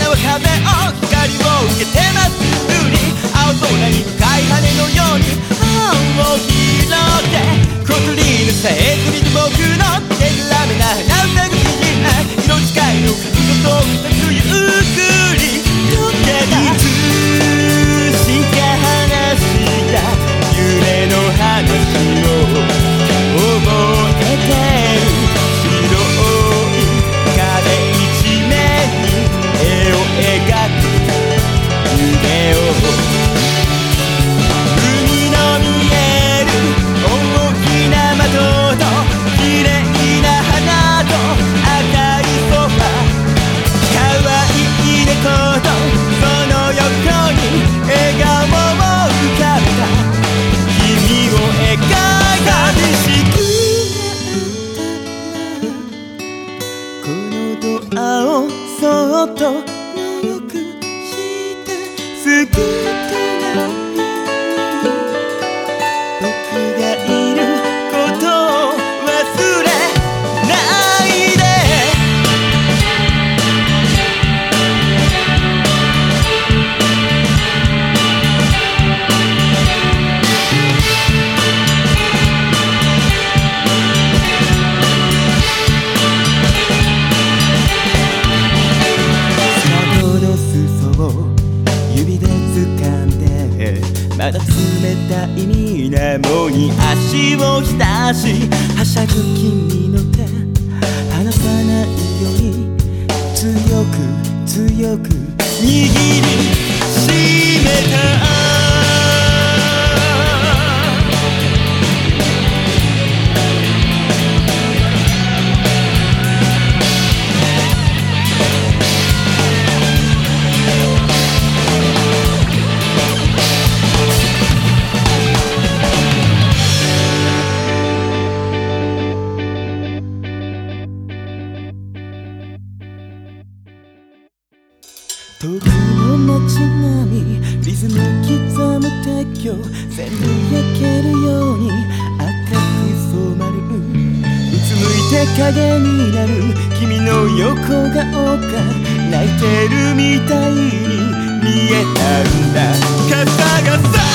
花は風を光を受けてます。に青空に向かいドアをそっとノックして救っまだ冷たい水面に足を浸しはしゃぐ君の手離さない時の街並みリズム刻む鉄橋全部焼けるように赤く染まるうつむいて影になる君の横顔が泣いてるみたいに見えたんだ傘がさ